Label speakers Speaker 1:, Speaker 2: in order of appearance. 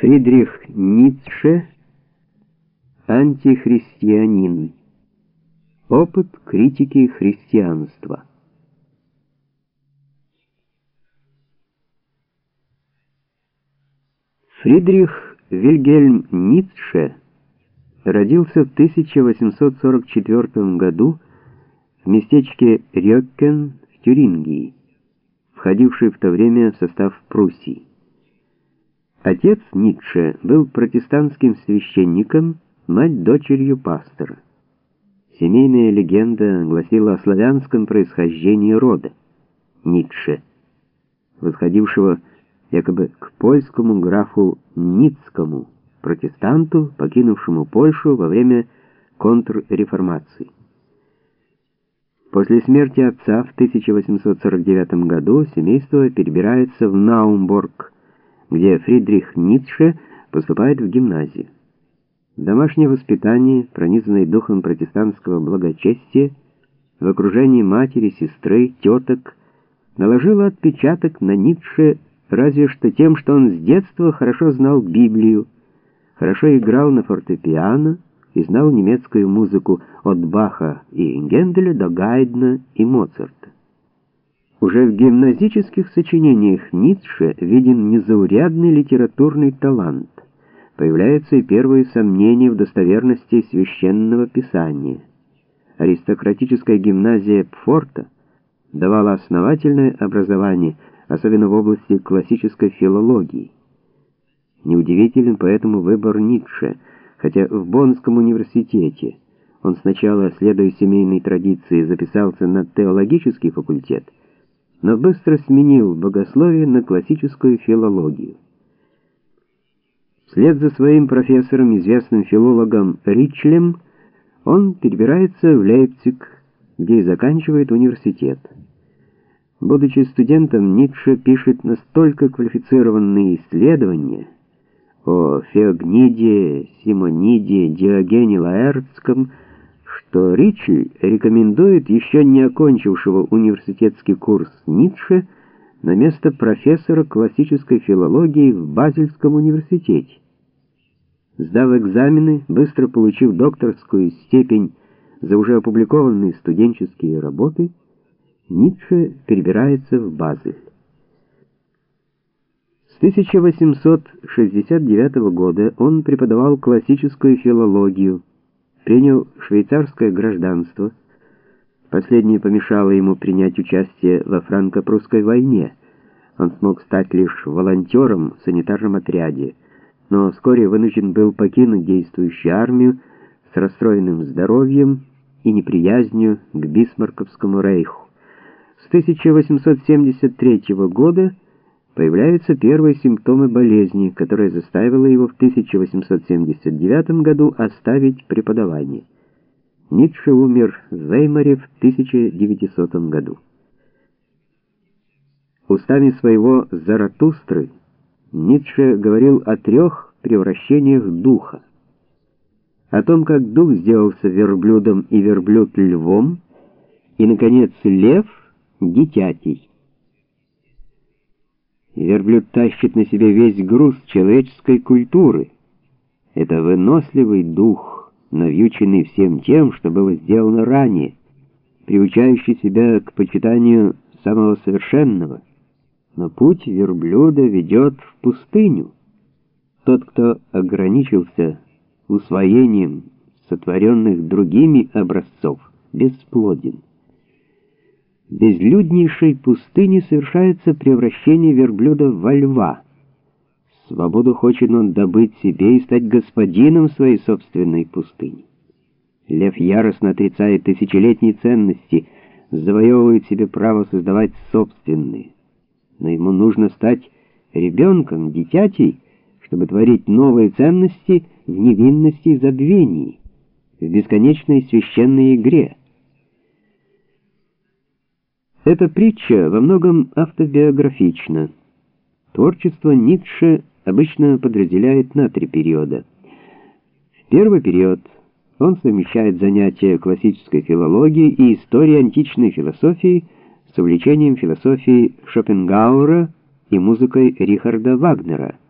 Speaker 1: Фридрих Ницше Антихристианин. Опыт критики христианства. Фридрих Вильгельм Ницше родился в 1844 году в местечке Рёккен в Тюрингии, входившей в то время в состав Пруссии. Отец Ницше был протестантским священником, мать дочерью пастора. Семейная легенда гласила о славянском происхождении рода Ницше, восходившего якобы к польскому графу Ницкому, протестанту, покинувшему Польшу во время контрреформации. После смерти отца в 1849 году семейство перебирается в Наумбург, где Фридрих Ницше поступает в гимназию. Домашнее воспитание, пронизанное духом протестантского благочестия, в окружении матери, сестры, теток, наложило отпечаток на Ницше разве что тем, что он с детства хорошо знал Библию, хорошо играл на фортепиано и знал немецкую музыку от Баха и Генделя до Гайдна и Моцарта. Уже в гимназических сочинениях Ницше виден незаурядный литературный талант. Появляются и первые сомнения в достоверности священного писания. Аристократическая гимназия Пфорта давала основательное образование, особенно в области классической филологии. Неудивителен поэтому выбор Ницше, хотя в Боннском университете он сначала, следуя семейной традиции, записался на теологический факультет, но быстро сменил богословие на классическую филологию. Вслед за своим профессором, известным филологом Ричлем, он перебирается в Лейпциг, где и заканчивает университет. Будучи студентом, Ницше пишет настолько квалифицированные исследования о Феогниде, Симониде, Диогене Лаэртском, что Ричи рекомендует еще не окончившего университетский курс Ницше на место профессора классической филологии в Базельском университете. Сдав экзамены, быстро получив докторскую степень за уже опубликованные студенческие работы, Ницше перебирается в Базель. С 1869 года он преподавал классическую филологию, принял швейцарское гражданство. Последнее помешало ему принять участие во франко-прусской войне. Он смог стать лишь волонтером в санитарном отряде, но вскоре вынужден был покинуть действующую армию с расстроенным здоровьем и неприязнью к Бисмарковскому рейху. С 1873 года появляются первые симптомы болезни, которая заставила его в 1879 году оставить преподавание. Ницше умер в Веймаре в 1900 году. Устами своего Заратустры Ницше говорил о трех превращениях духа. О том, как дух сделался верблюдом и верблюд львом, и, наконец, лев дитятей. Верблюд тащит на себе весь груз человеческой культуры. Это выносливый дух, навьюченный всем тем, что было сделано ранее, приучающий себя к почитанию самого совершенного. Но путь верблюда ведет в пустыню. Тот, кто ограничился усвоением сотворенных другими образцов, бесплоден. Безлюднейшей пустыне совершается превращение верблюда во льва. Свободу хочет он добыть себе и стать господином своей собственной пустыни. Лев яростно отрицает тысячелетние ценности, завоевывает себе право создавать собственные. Но ему нужно стать ребенком, дитятей, чтобы творить новые ценности в невинности и забвении, в бесконечной священной игре. Эта притча во многом автобиографична. Творчество Ницше обычно подразделяет на три периода. В первый период он совмещает занятия классической филологией и историей античной философии с увлечением философией Шопенгауэра и музыкой Рихарда Вагнера –